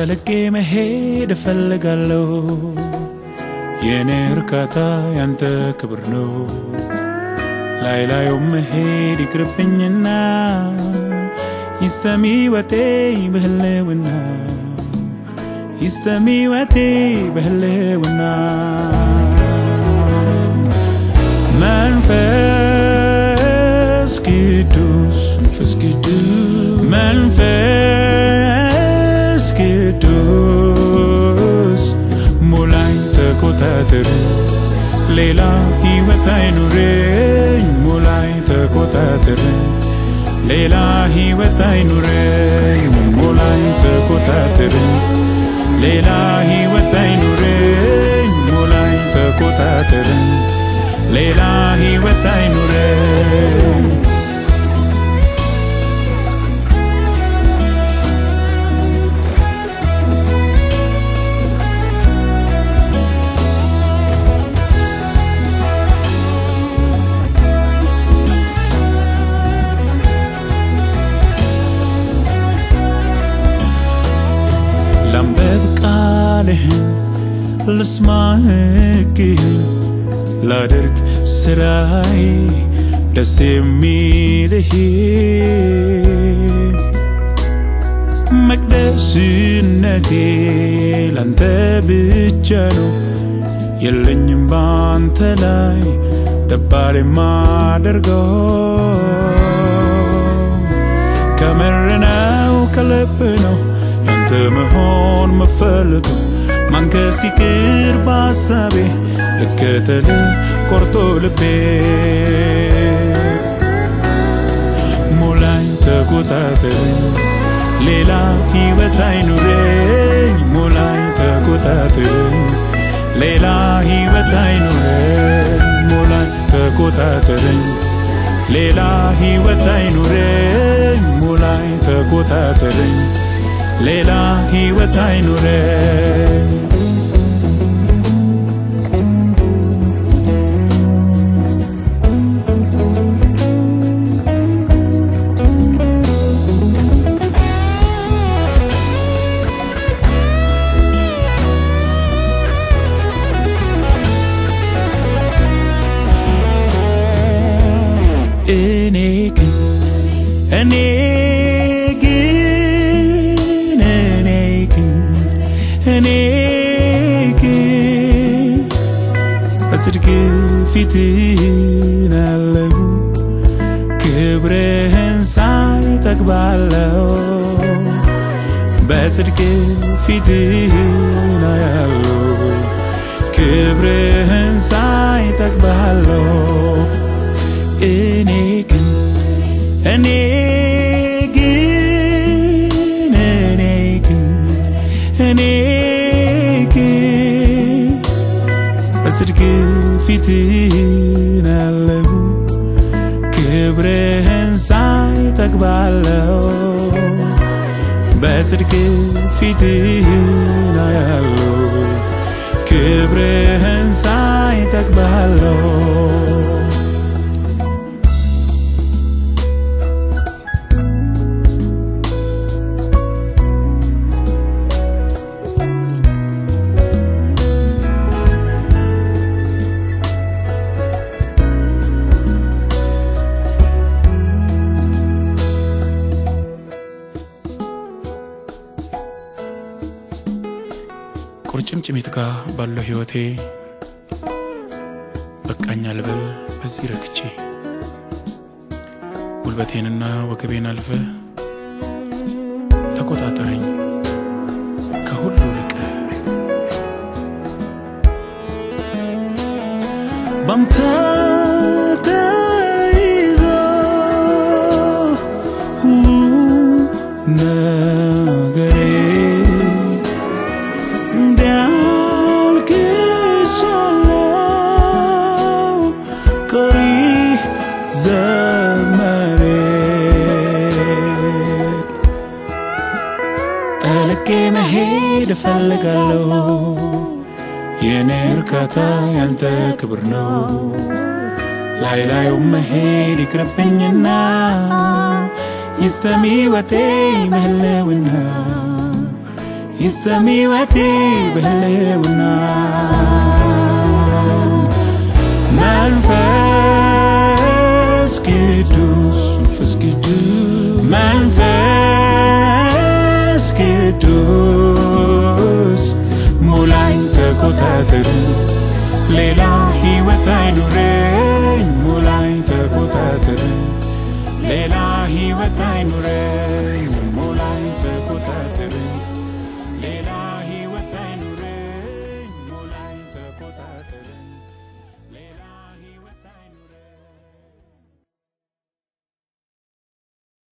ጠልቄ መሄድ እፈልጋለሁ። የእኔ እርካታ ያንተ ክብር ነው። ላይ ላዩ መሄድ ይቅርብኝና ይስተሚ ወቴ በህልውና ይስተሚ ወቴ በህልውና። መንፈስ ቅዱስ መንፈስ ቅዱስ ሌላ ህይወት አይኑረኝ ሙላኝ ተቆጣጠር ሌላ ህይወት አይኑረኝ ሙላኝ ተቆጣጠር ሌላ ህይወት አይኑረኝ ሙላኝ ተቆጣጠር ሌላ ህይወት አይኑረኝ ቃልህን ልስማ ሕግህን ላደርግ ስራዬ ደስ የሚልህ። መቅደስነቴ ላንተ ብቻ ነው የለኝም ባንተ ላይ ደባል የማደርገው። ከምር ነው ከልብ ነው ያንተ መሆን መፈልገው ማንከስ ይቅር በሐሳቤ ልከተል ቆርጦ ልቤ። ሙላኝ ተቆጣጠረኝ ሌላ ህይወት አይኑረኝ። ሙላኝ ተቆጣጠረኝ ሌላ ህይወት አይኑረኝ። ሙላኝ ተቆጣጠረኝ ሌላ ህይወት አይኑረኝ። ሙላኝ ተቆጣጠረኝ ሌላ ህይወት አይኑረኝ እኔ ግን እኔ በጽድቅ ፊትህን አለሁ ክብርህን ሳይ ጠግባለሁ በጽድቅ ፊትህን አያለሁ ክብርህን ሳይ ጠግባለሁ እኔ ግን እኔ ግን እኔ ግን እኔ በጽድቅ ፊትህን አለሁ። ክብርህን ሳይ ጠግባለሁ በጽድቅ ፊትህን አያለሁ። ክብርህን ሳይ ጠግባለሁ ቁርጭምጭሚት ጋር ባለው ህይወቴ በቃኛ ልበል በዚህ ረክቼ ጉልበቴንና ወገቤን አልፈ ተቆጣጠረኝ። ከሁሉ ልቀ ተይዞ ሁሉ እፈልጋለሁ። የኔ እርካታ ያንተ ክብር ነው። ላይ ላዩ መሄድ ይቅርብኝና ይስተሚ ወቴ ምህልውና ይስጠም ሕይወቴ በህልውና ሙላኝ ተቆጣጠር ሌላ ሕይወት አይኑረኝ ሙላኝ ተቆጣጠር ሌላ ሕይወት አይኑረኝ ሙላኝ ተቆጣጠር